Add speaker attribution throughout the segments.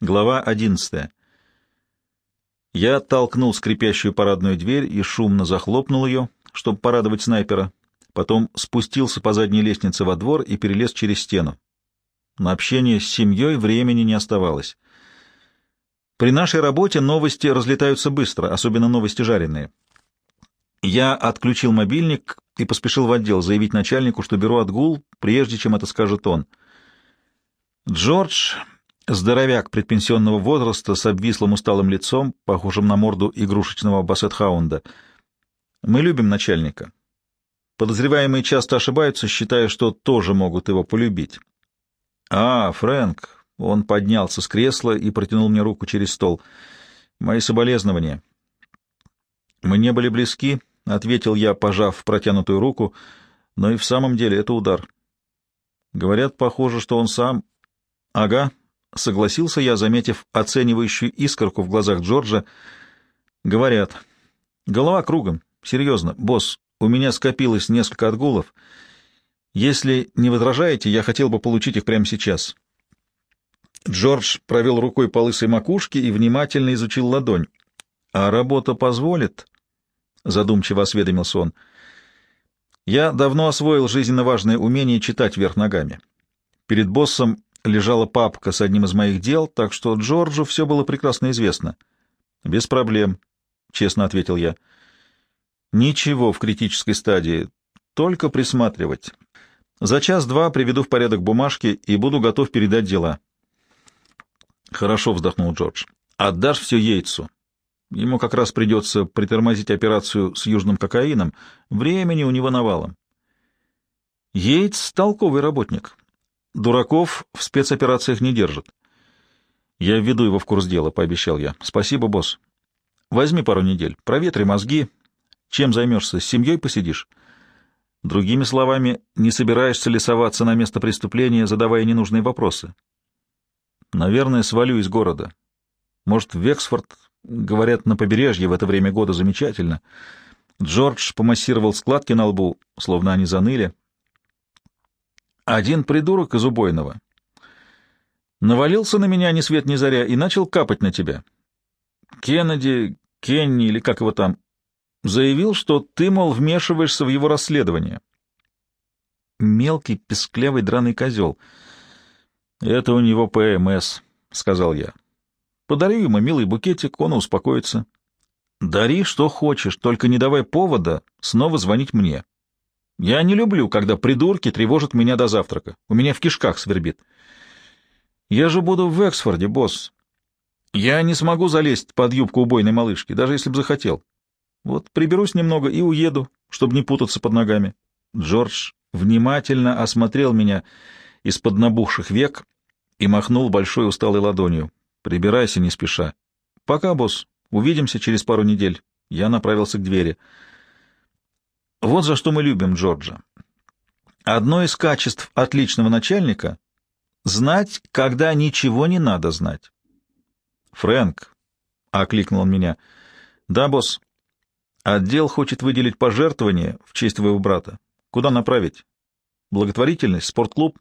Speaker 1: Глава одиннадцатая. Я толкнул скрипящую парадную дверь и шумно захлопнул ее, чтобы порадовать снайпера. Потом спустился по задней лестнице во двор и перелез через стену. На общение с семьей времени не оставалось. При нашей работе новости разлетаются быстро, особенно новости жареные. Я отключил мобильник и поспешил в отдел заявить начальнику, что беру отгул, прежде чем это скажет он. Джордж Здоровяк предпенсионного возраста с обвислым усталым лицом, похожим на морду игрушечного бассет-хаунда. Мы любим начальника. Подозреваемые часто ошибаются, считая, что тоже могут его полюбить. «А, Фрэнк!» — он поднялся с кресла и протянул мне руку через стол. «Мои соболезнования». «Мы не были близки», — ответил я, пожав протянутую руку, — «но и в самом деле это удар». Говорят, похоже, что он сам... «Ага», — согласился я, заметив оценивающую искорку в глазах Джорджа. «Говорят. Голова кругом. Серьезно. Босс, у меня скопилось несколько отгулов. Если не возражаете, я хотел бы получить их прямо сейчас». Джордж провел рукой по лысой макушке и внимательно изучил ладонь. «А работа позволит?» — задумчиво осведомился он. «Я давно освоил жизненно важное умение читать вверх ногами. Перед боссом лежала папка с одним из моих дел, так что Джорджу все было прекрасно известно. «Без проблем», — честно ответил я. «Ничего в критической стадии, только присматривать. За час-два приведу в порядок бумажки и буду готов передать дела». «Хорошо», — вздохнул Джордж. «Отдашь все яйцу. Ему как раз придется притормозить операцию с южным кокаином. Времени у него навалом». Йейтс — толковый работник. Дураков в спецоперациях не держат. Я введу его в курс дела, пообещал я. Спасибо, босс. Возьми пару недель, проветри мозги. Чем займешься? С семьей посидишь? Другими словами, не собираешься ли соваться на место преступления, задавая ненужные вопросы? Наверное, свалю из города. Может, в Вексфорд, говорят, на побережье в это время года замечательно. Джордж помассировал складки на лбу, словно они заныли. Один придурок из убойного навалился на меня ни свет ни заря и начал капать на тебя. Кеннеди, Кенни или как его там, заявил, что ты, мол, вмешиваешься в его расследование. Мелкий, песклявый, драный козел. Это у него ПМС, — сказал я. Подарю ему милый букетик, он успокоится. Дари, что хочешь, только не давай повода снова звонить мне. Я не люблю, когда придурки тревожат меня до завтрака. У меня в кишках свербит. Я же буду в Эксфорде, босс. Я не смогу залезть под юбку убойной малышки, даже если бы захотел. Вот приберусь немного и уеду, чтобы не путаться под ногами. Джордж внимательно осмотрел меня из-под набухших век и махнул большой усталой ладонью. Прибирайся не спеша. Пока, босс. Увидимся через пару недель. Я направился к двери. Вот за что мы любим Джорджа. Одно из качеств отличного начальника — знать, когда ничего не надо знать. «Фрэнк», — окликнул он меня, — «да, босс. Отдел хочет выделить пожертвование в честь твоего брата. Куда направить? Благотворительность? Спортклуб?»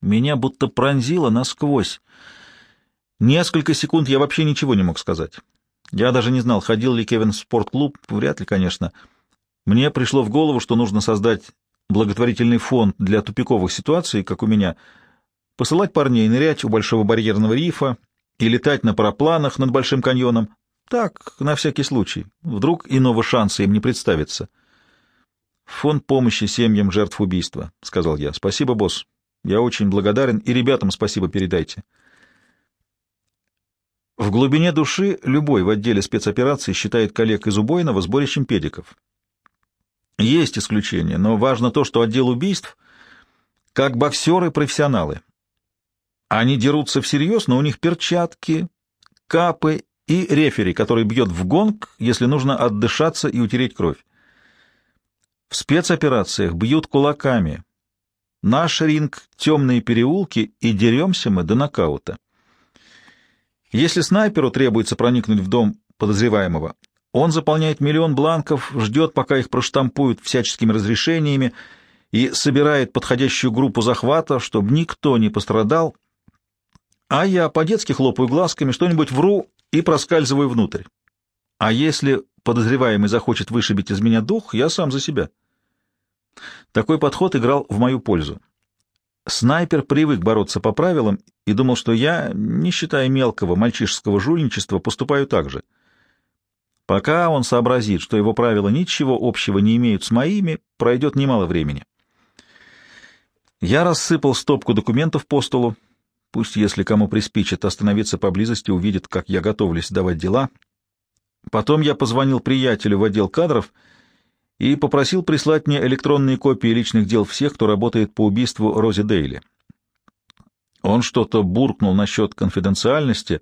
Speaker 1: Меня будто пронзило насквозь. Несколько секунд я вообще ничего не мог сказать. Я даже не знал, ходил ли Кевин в спортклуб, вряд ли, конечно. — мне пришло в голову, что нужно создать благотворительный фонд для тупиковых ситуаций, как у меня, посылать парней нырять у Большого барьерного рифа и летать на парапланах над Большим каньоном. Так, на всякий случай. Вдруг иного шанса им не представится. «Фонд помощи семьям жертв убийства», — сказал я. «Спасибо, босс. Я очень благодарен, и ребятам спасибо передайте». В глубине души любой в отделе спецопераций считает коллег из убойного сборищем педиков. Есть исключения, но важно то, что отдел убийств как боксеры-профессионалы. Они дерутся всерьез, но у них перчатки, капы и рефери, который бьет в гонг, если нужно отдышаться и утереть кровь. В спецоперациях бьют кулаками. Наш ринг — темные переулки, и деремся мы до нокаута. Если снайперу требуется проникнуть в дом подозреваемого, он заполняет миллион бланков, ждет, пока их проштампуют всяческими разрешениями, и собирает подходящую группу захвата, чтобы никто не пострадал. а я по-детски хлопаю глазками, что-нибудь вру и проскальзываю внутрь. А если подозреваемый захочет вышибить из меня дух, я сам за себя. Такой подход играл в мою пользу. Снайпер привык бороться по правилам и думал, что я, не считая мелкого мальчишеского жульничества, поступаю так же. Пока он сообразит, что его правила ничего общего не имеют с моими, пройдет немало времени. Я рассыпал стопку документов по столу. Пусть, если кому приспичит остановиться поблизости, увидит, как я готовлюсь давать дела. Потом я позвонил приятелю в отдел кадров и попросил прислать мне электронные копии личных дел всех, кто работает по убийству Рози Дейли. Он что-то буркнул насчет конфиденциальности,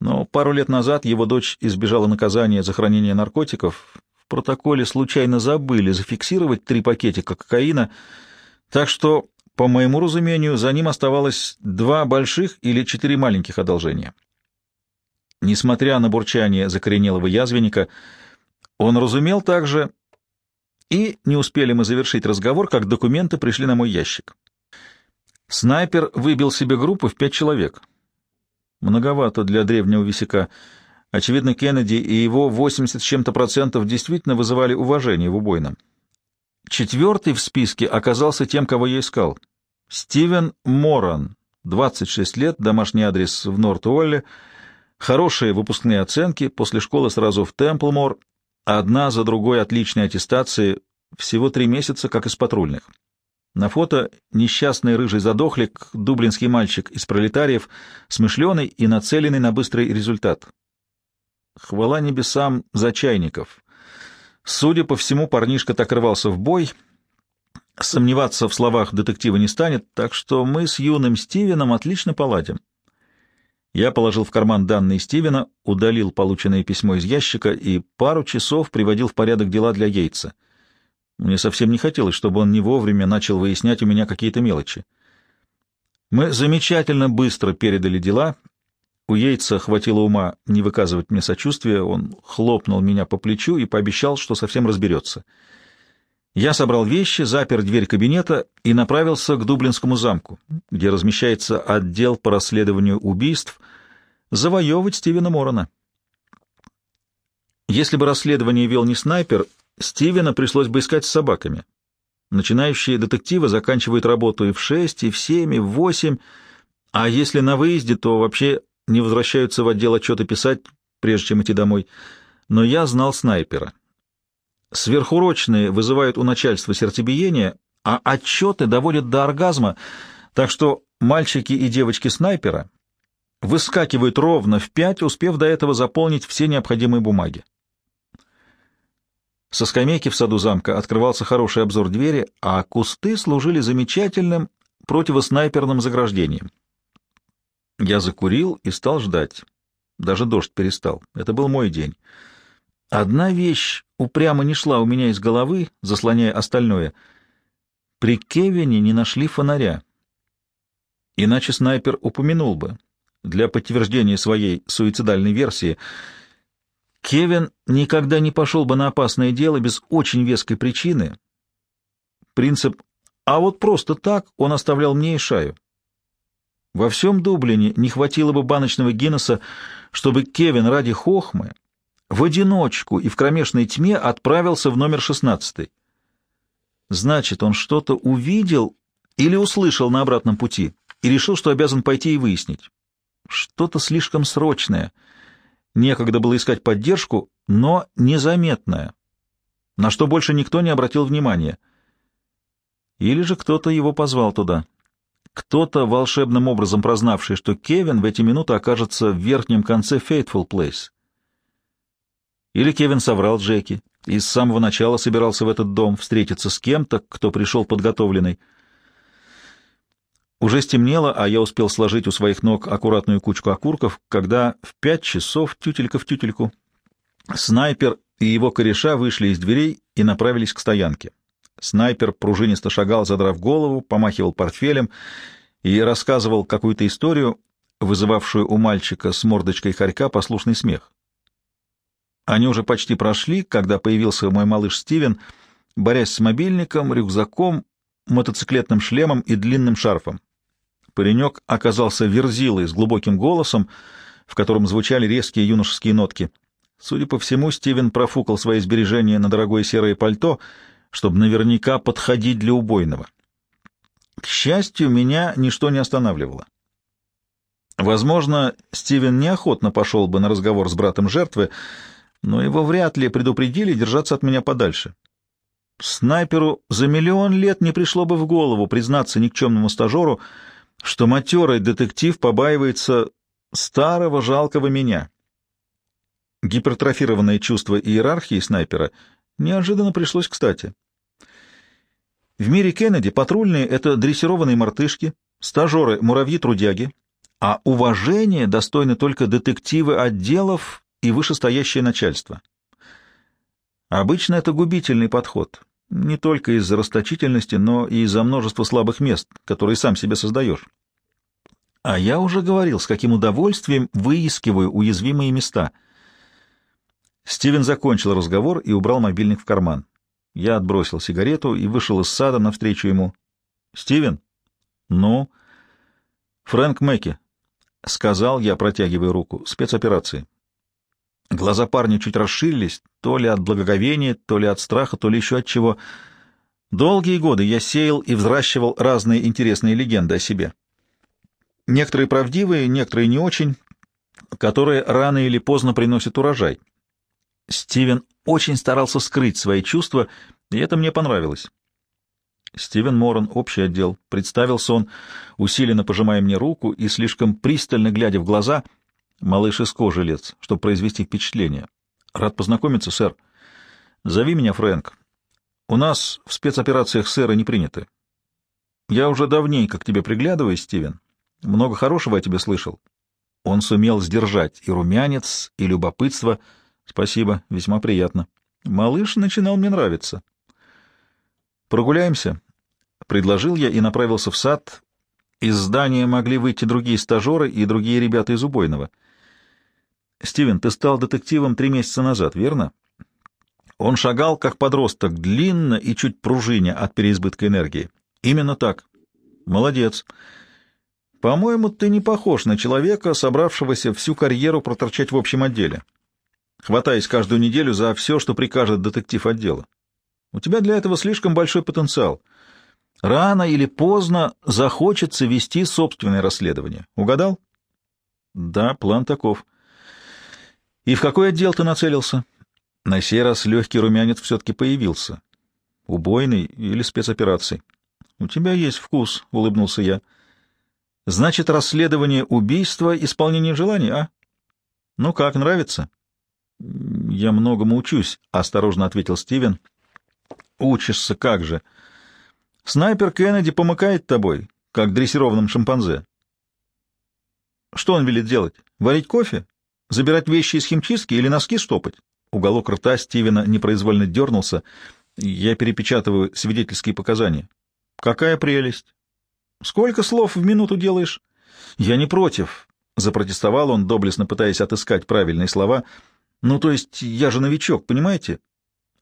Speaker 1: но пару лет назад его дочь избежала наказания за хранение наркотиков. В протоколе случайно забыли зафиксировать три пакетика кокаина, так что по моему разумению, за ним оставалось два больших или четыре маленьких одолжения. Несмотря на бурчание закоренелого язвенника, он разумел также, и не успели мы завершить разговор, как документы пришли на мой ящик. Снайпер выбил себе группу в пять человек. Многовато для древнего висяка. Очевидно, Кеннеди и его 80 с чем-то процентов действительно вызывали уважение в убойном. Четвертый в списке оказался тем, кого я искал. Стивен Моран, 26 лет, домашний адрес в Норт-Уолле, хорошие выпускные оценки, после школы сразу в Темплмор, одна за другой отличные аттестации, всего три месяца, как из патрульных. На фото несчастный рыжий задохлик, дублинский мальчик из пролетариев, смышленый и нацеленный на быстрый результат. Хвала небесам за чайников. Судя по всему, парнишка так рвался в бой. Сомневаться в словах детектива не станет, так что мы с юным Стивеном отлично поладим. Я положил в карман данные Стивена, удалил полученное письмо из ящика и пару часов приводил в порядок дела для Йейтса. Мне совсем не хотелось, чтобы он не вовремя начал выяснять у меня какие-то мелочи. Мы замечательно быстро передали дела, у Яйца хватило ума не выказывать мне сочувствия, он хлопнул меня по плечу и пообещал, что совсем разберется. Я собрал вещи, запер дверь кабинета и направился к Дублинскому замку, где размещается отдел по расследованию убийств, завоевывать Стивена Морона. Если бы расследование вел не снайпер, Стивена пришлось бы искать с собаками. Начинающие детективы заканчивают работу и в шесть, и в семь, и в восемь, а если на выезде, то вообще не возвращаются в отдел отчета писать, прежде чем идти домой. Но я знал снайпера. Сверхурочные вызывают у начальства сердцебиение, а отчеты доводят до оргазма, так что мальчики и девочки снайпера выскакивают ровно в пять, успев до этого заполнить все необходимые бумаги. Со скамейки в саду замка открывался хороший обзор двери, а кусты служили замечательным противоснайперным заграждением. Я закурил и стал ждать. Даже дождь перестал. Это был мой день. Одна вещь упрямо не шла у меня из головы, заслоняя остальное. При Кевине не нашли фонаря. Иначе снайпер упомянул бы. Для подтверждения своей суицидальной версии Кевин никогда не пошел бы на опасное дело без очень веской причины. Принцип «а вот просто так» он оставлял мне и Шаю. Во всем Дублине не хватило бы баночного Гиннесса, чтобы Кевин ради хохмы в одиночку и в кромешной тьме отправился в номер 16. Значит, он что-то увидел или услышал на обратном пути и решил, что обязан пойти и выяснить. Что-то слишком срочное. Некогда было искать поддержку, но незаметное, на что больше никто не обратил внимания. Или же кто-то его позвал туда. Кто-то, волшебным образом прознавший, что Кевин в эти минуты окажется в верхнем конце Fateful Place. Или Кевин соврал Джеки и с самого начала собирался в этот дом встретиться с кем-то, кто пришел подготовленный. Уже стемнело, а я успел сложить у своих ног аккуратную кучку окурков, когда в пять часов тютелька в тютельку снайпер и его кореша вышли из дверей и направились к стоянке. Снайпер пружинисто шагал, задрав голову, помахивал портфелем и рассказывал какую-то историю, вызывавшую у мальчика с мордочкой хорька послушный смех. Они уже почти прошли, когда появился мой малыш Стивен, борясь с мобильником, рюкзаком, мотоциклетным шлемом и длинным шарфом. Паренек оказался верзилой с глубоким голосом, в котором звучали резкие юношеские нотки. Судя по всему, Стивен профукал свои сбережения на дорогое серое пальто, чтобы наверняка подходить для убойного. К счастью, меня ничто не останавливало. Возможно, Стивен неохотно пошел бы на разговор с братом жертвы, но его вряд ли предупредили держаться от меня подальше. Снайперу за миллион лет не пришло бы в голову признаться никчемному стажеру, что матерый детектив побаивается старого жалкого меня. Гипертрофированное чувство иерархии снайпера неожиданно пришлось кстати. В мире Кеннеди патрульные — это дрессированные мартышки, стажеры — муравьи-трудяги, а уважение достойны только детективы отделов и вышестоящее начальство. Обычно это губительный подход, не только из-за расточительности, но и из-за множества слабых мест, которые сам себе создаешь. А я уже говорил, с каким удовольствием выискиваю уязвимые места. Стивен закончил разговор и убрал мобильник в карман. Я отбросил сигарету и вышел из сада навстречу ему. «Стивен?» «Ну?» «Фрэнк Мэкки», — сказал я, протягивая руку. «Спецоперации». Глаза парня чуть расширились, то ли от благоговения, то ли от страха, то ли еще от чего. Долгие годы я сеял и взращивал разные интересные легенды о себе. Некоторые правдивые, некоторые не очень, которые рано или поздно приносят урожай. Стивен очень старался скрыть свои чувства, и это мне понравилось. Стивен Моран, общий отдел. Представился он, усиленно пожимая мне руку и слишком пристально глядя в глаза — Малыш из кожелец, чтобы произвести впечатление. Рад познакомиться, сэр. Зови меня Фрэнк. У нас в спецоперациях сэра не приняты. Я уже давненько к тебе приглядываюсь, Стивен. Много хорошего о тебе слышал. Он сумел сдержать и румянец, и любопытство. Спасибо, весьма приятно. Малыш начинал мне нравиться. Прогуляемся, — предложил я и направился в сад. Из здания могли выйти другие стажеры и другие ребята из убойного — Стивен, ты стал детективом три месяца назад, верно? Он шагал, как подросток, длинно и чуть пружиня от переизбытка энергии. Именно так. Молодец. По-моему, ты не похож на человека, собравшегося всю карьеру проторчать в общем отделе, хватаясь каждую неделю за все, что прикажет детектив отдела. У тебя для этого слишком большой потенциал. Рано или поздно захочется вести собственное расследование. Угадал? Да, план таков. «И в какой отдел ты нацелился?» На сей раз легкий румянец все-таки появился. «Убойный или спецоперации?» «У тебя есть вкус», — улыбнулся я. «Значит, расследование убийства — исполнение желаний, а? Ну как, нравится?» «Я многому учусь», — осторожно ответил Стивен. «Учишься как же?» «Снайпер Кеннеди помыкает тобой, как дрессированным шимпанзе». «Что он велит делать? Варить кофе? Забирать вещи из химчистки или носки штопать? Уголок рта Стивена непроизвольно дернулся. Я перепечатываю свидетельские показания. Какая прелесть! Сколько слов в минуту делаешь? Я не против, — запротестовал он, доблестно пытаясь отыскать правильные слова. Ну, то есть я же новичок, понимаете?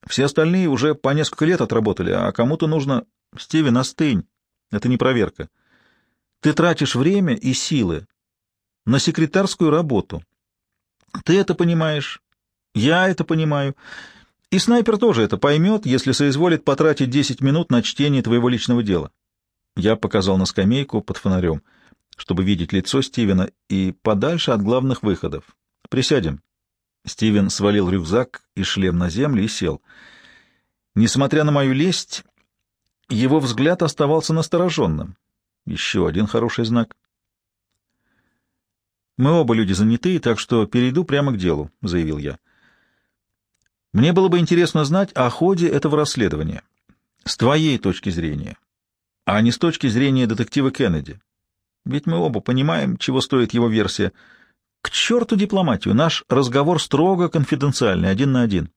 Speaker 1: Все остальные уже по несколько лет отработали, а кому-то нужно... Стивен, остынь. Это не проверка. Ты тратишь время и силы на секретарскую работу, ты это понимаешь, я это понимаю, и снайпер тоже это поймет, если соизволит потратить 10 минут на чтение твоего личного дела. Я показал на скамейку под фонарем, чтобы видеть лицо Стивена и подальше от главных выходов. Присядем. Стивен свалил рюкзак и шлем на землю и сел. Несмотря на мою лесть, его взгляд оставался настороженным. Еще один хороший знак. Мы оба люди занятые, так что перейду прямо к делу, — заявил я. Мне было бы интересно знать о ходе этого расследования. С твоей точки зрения, а не с точки зрения детектива Кеннеди. Ведь мы оба понимаем, чего стоит его версия. К черту дипломатию, наш разговор строго конфиденциальный, один на один.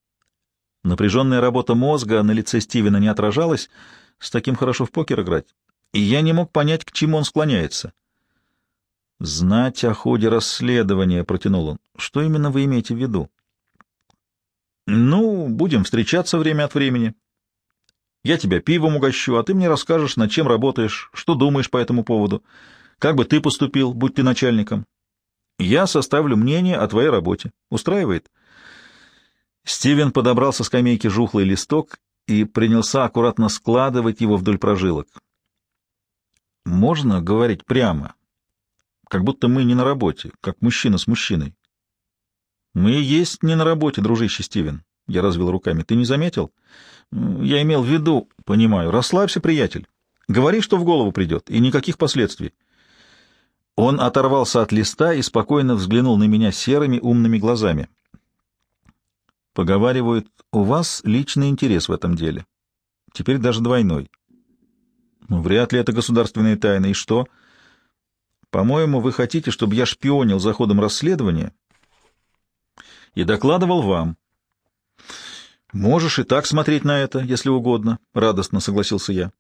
Speaker 1: Напряженная работа мозга на лице Стивена не отражалась, с таким хорошо в покер играть, и я не мог понять, к чему он склоняется. «Знать о ходе расследования», — протянул он. «Что именно вы имеете в виду?» «Ну, будем встречаться время от времени. Я тебя пивом угощу, а ты мне расскажешь, над чем работаешь, что думаешь по этому поводу. Как бы ты поступил, будь ты начальником? Я составлю мнение о твоей работе. Устраивает? Стивен подобрал со скамейки жухлый листок и принялся аккуратно складывать его вдоль прожилок. Можно говорить прямо, как будто мы не на работе, как мужчина с мужчиной. Мы и есть не на работе, дружище Стивен. Я развел руками. Ты не заметил? Я имел в виду... Понимаю. Расслабься, приятель. Говори, что в голову придет, и никаких последствий. Он оторвался от листа и спокойно взглянул на меня серыми умными глазами. Поговаривают, у вас личный интерес в этом деле. Теперь даже двойной. Ну, вряд ли это государственная тайна. И что? По-моему, вы хотите, чтобы я шпионил за ходом расследования и докладывал вам. Можешь и так смотреть на это, если угодно, — радостно согласился я.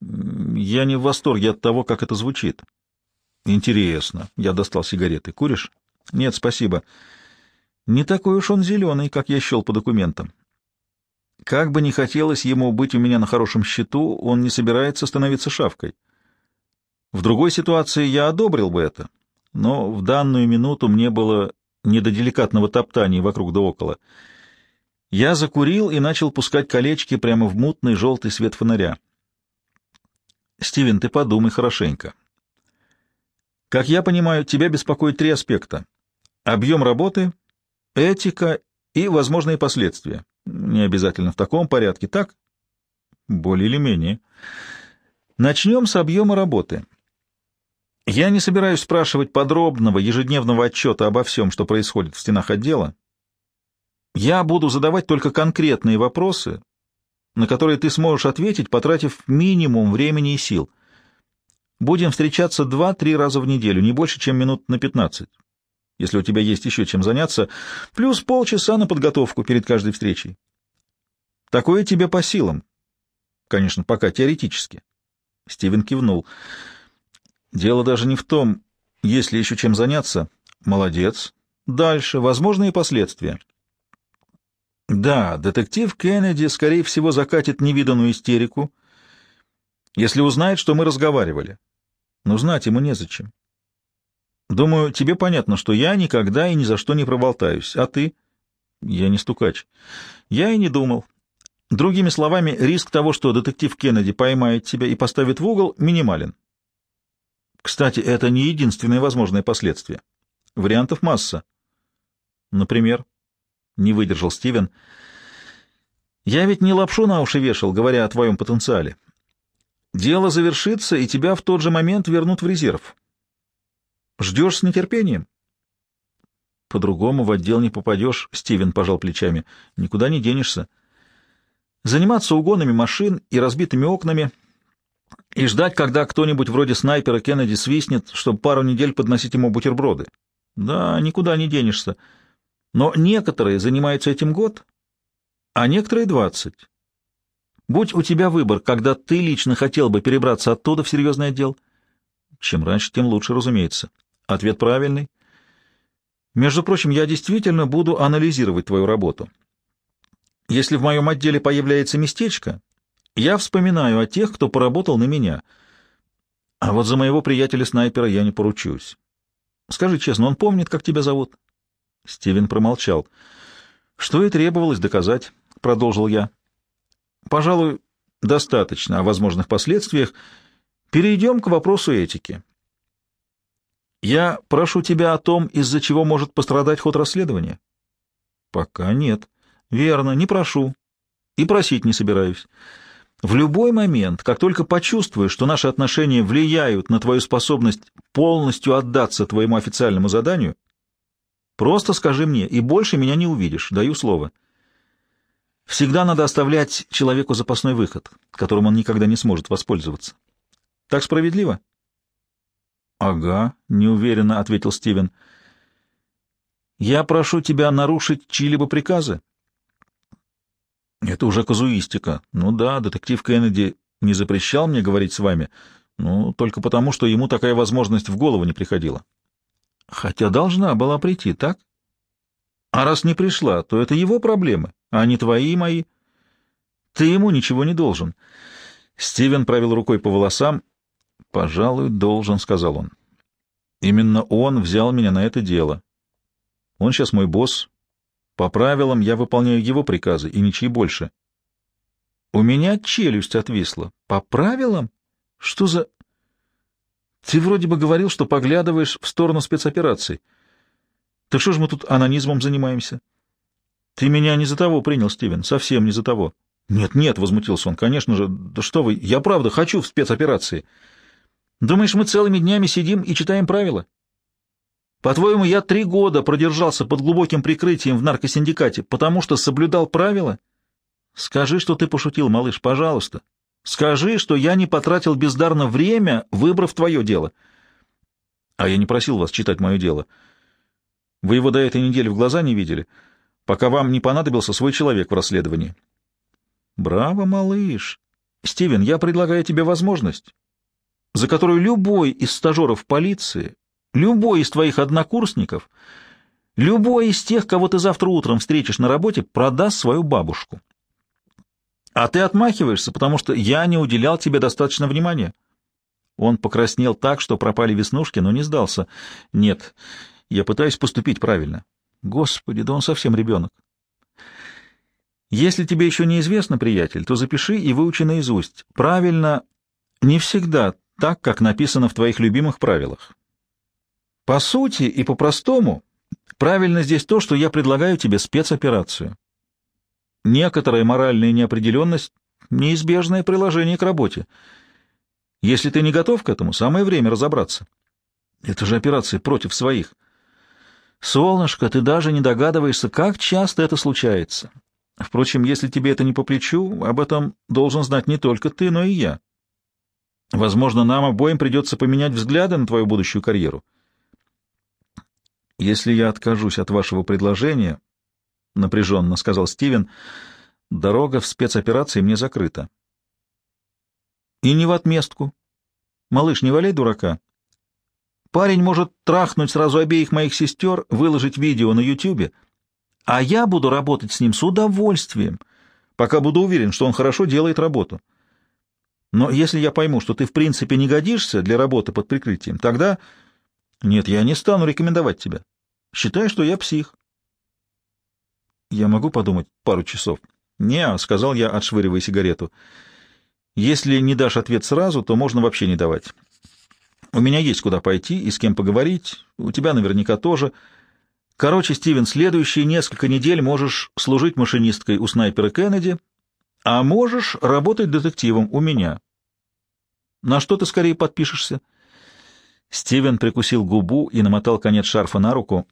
Speaker 1: Я не в восторге от того, как это звучит. Интересно. Я достал сигареты. Куришь? Нет, спасибо. Не такой уж он зеленый, как я счел по документам. Как бы ни хотелось ему быть у меня на хорошем счету, он не собирается становиться шавкой. В другой ситуации я одобрил бы это, но в данную минуту мне было не до деликатного топтания вокруг да около. Я закурил и начал пускать колечки прямо в мутный желтый свет фонаря. «Стивен, ты подумай хорошенько. Как я понимаю, тебя беспокоит три аспекта. Объем работы, этика и возможные последствия. Не обязательно в таком порядке, так? Более или менее. Начнем с объема работы. Я не собираюсь спрашивать подробного ежедневного отчета обо всем, что происходит в стенах отдела. Я буду задавать только конкретные вопросы, на которые ты сможешь ответить, потратив минимум времени и сил. Будем встречаться два-три раза в неделю, не больше, чем минут на пятнадцать если у тебя есть еще чем заняться, плюс полчаса на подготовку перед каждой встречей. Такое тебе по силам. Конечно, пока теоретически. Стивен кивнул. Дело даже не в том, есть ли еще чем заняться. Молодец. Дальше. Возможные последствия. Да, детектив Кеннеди, скорее всего, закатит невиданную истерику, если узнает, что мы разговаривали. Но знать ему незачем. Думаю, тебе понятно, что я никогда и ни за что не проболтаюсь. А ты? Я не стукач. Я и не думал. Другими словами, риск того, что детектив Кеннеди поймает тебя и поставит в угол, минимален. Кстати, это не единственное возможное последствие. Вариантов масса. Например, не выдержал Стивен. Я ведь не лапшу на уши вешал, говоря о твоем потенциале. Дело завершится, и тебя в тот же момент вернут в резерв. Ждешь с нетерпением? По-другому в отдел не попадешь, Стивен пожал плечами. Никуда не денешься. Заниматься угонами машин и разбитыми окнами и ждать, когда кто-нибудь вроде снайпера Кеннеди свистнет, чтобы пару недель подносить ему бутерброды. Да, никуда не денешься. Но некоторые занимаются этим год, а некоторые двадцать. Будь у тебя выбор, когда ты лично хотел бы перебраться оттуда в серьезный отдел. Чем раньше, тем лучше, разумеется. Ответ правильный. Между прочим, я действительно буду анализировать твою работу. Если в моем отделе появляется местечко, я вспоминаю о тех, кто поработал на меня. А вот за моего приятеля-снайпера я не поручусь. Скажи честно, он помнит, как тебя зовут? Стивен промолчал. Что и требовалось доказать, продолжил я. Пожалуй, достаточно о возможных последствиях. Перейдем к вопросу этики. Я прошу тебя о том, из-за чего может пострадать ход расследования? Пока нет. Верно, не прошу. И просить не собираюсь. В любой момент, как только почувствуешь, что наши отношения влияют на твою способность полностью отдаться твоему официальному заданию, просто скажи мне, и больше меня не увидишь, даю слово. Всегда надо оставлять человеку запасной выход, которым он никогда не сможет воспользоваться. Так справедливо? «Ага», — неуверенно ответил Стивен. «Я прошу тебя нарушить чьи-либо приказы». «Это уже казуистика. Ну да, детектив Кеннеди не запрещал мне говорить с вами, ну, только потому, что ему такая возможность в голову не приходила. Хотя должна была прийти, так? А раз не пришла, то это его проблемы, а не твои и мои. Ты ему ничего не должен». Стивен провел рукой по волосам «Пожалуй, должен», — сказал он. «Именно он взял меня на это дело. Он сейчас мой босс. По правилам я выполняю его приказы и ничьи больше». У меня челюсть отвисла. По правилам? Что за... Ты вроде бы говорил, что поглядываешь в сторону спецопераций. Так что же мы тут анонизмом занимаемся? Ты меня не за того принял, Стивен, совсем не за того. Нет, нет, возмутился он, конечно же. Да что вы, я правда хочу в спецоперации. Думаешь, мы целыми днями сидим и читаем правила? По-твоему, я три года продержался под глубоким прикрытием в наркосиндикате, потому что соблюдал правила? Скажи, что ты пошутил, малыш, пожалуйста. Скажи, что я не потратил бездарно время, выбрав твое дело. А я не просил вас читать мое дело. Вы его до этой недели в глаза не видели, пока вам не понадобился свой человек в расследовании. Браво, малыш. Стивен, я предлагаю тебе возможность, за которую любой из стажеров полиции, любой из твоих однокурсников, любой из тех, кого ты завтра утром встретишь на работе, продаст свою бабушку. А ты отмахиваешься, потому что я не уделял тебе достаточно внимания. Он покраснел так, что пропали веснушки, но не сдался. Нет, я пытаюсь поступить правильно. Господи, да он совсем ребенок. Если тебе еще неизвестно, приятель, то запиши и выучи наизусть. Правильно не всегда так, как написано в твоих любимых правилах. По сути и по-простому, правильно здесь то, что я предлагаю тебе спецоперацию. Некоторая моральная неопределенность — неизбежное приложение к работе. Если ты не готов к этому, самое время разобраться. Это же операция против своих. Солнышко, ты даже не догадываешься, как часто это случается. Впрочем, если тебе это не по плечу, об этом должен знать не только ты, но и я. Возможно, нам обоим придется поменять взгляды на твою будущую карьеру. Если я откажусь от вашего предложения, — напряженно сказал Стивен. — Дорога в спецоперации мне закрыта. — И не в отместку. Малыш, не валяй дурака. Парень может трахнуть сразу обеих моих сестер, выложить видео на Ютьюбе, а я буду работать с ним с удовольствием, пока буду уверен, что он хорошо делает работу. Но если я пойму, что ты в принципе не годишься для работы под прикрытием, тогда... Нет, я не стану рекомендовать тебя. Считай, что я псих. Я могу подумать пару часов? Не, сказал я, отшвыривая сигарету. Если не дашь ответ сразу, то можно вообще не давать. У меня есть куда пойти и с кем поговорить, у тебя наверняка тоже. Короче, Стивен, следующие несколько недель можешь служить машинисткой у снайпера Кеннеди, а можешь работать детективом у меня. На что ты скорее подпишешься? Стивен прикусил губу и намотал конец шарфа на руку.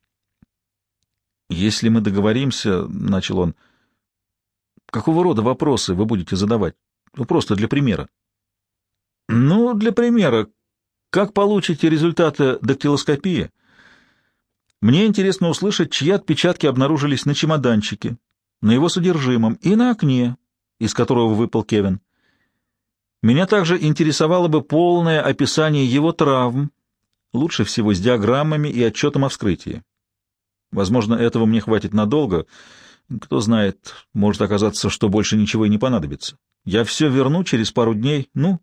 Speaker 1: «Если мы договоримся, — начал он, — какого рода вопросы вы будете задавать? Ну, просто для примера». «Ну, для примера. Как получите результаты дактилоскопии? Мне интересно услышать, чьи отпечатки обнаружились на чемоданчике, на его содержимом и на окне, из которого выпал Кевин. Меня также интересовало бы полное описание его травм, лучше всего с диаграммами и отчетом о вскрытии. Возможно, этого мне хватит надолго. Кто знает, может оказаться, что больше ничего и не понадобится. Я все верну через пару дней. Ну?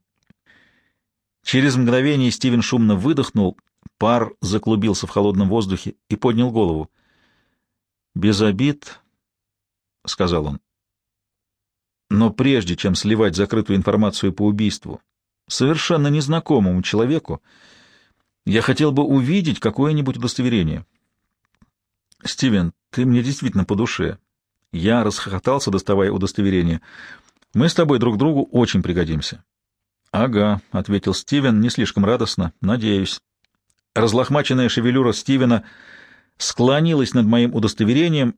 Speaker 1: Через мгновение Стивен шумно выдохнул, пар заклубился в холодном воздухе и поднял голову. «Без обид», — сказал он. «Но прежде чем сливать закрытую информацию по убийству совершенно незнакомому человеку, я хотел бы увидеть какое-нибудь удостоверение». «Стивен, ты мне действительно по душе». Я расхохотался, доставая удостоверение. «Мы с тобой друг другу очень пригодимся». «Ага», — ответил Стивен, не слишком радостно. «Надеюсь». Разлохмаченная шевелюра Стивена склонилась над моим удостоверением,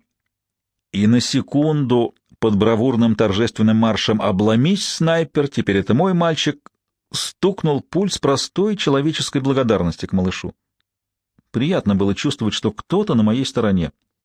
Speaker 1: и на секунду под бравурным торжественным маршем «Обломись, снайпер, теперь это мой мальчик!» Стукнул пульс простой человеческой благодарности к малышу. Приятно было чувствовать, что кто-то на моей стороне —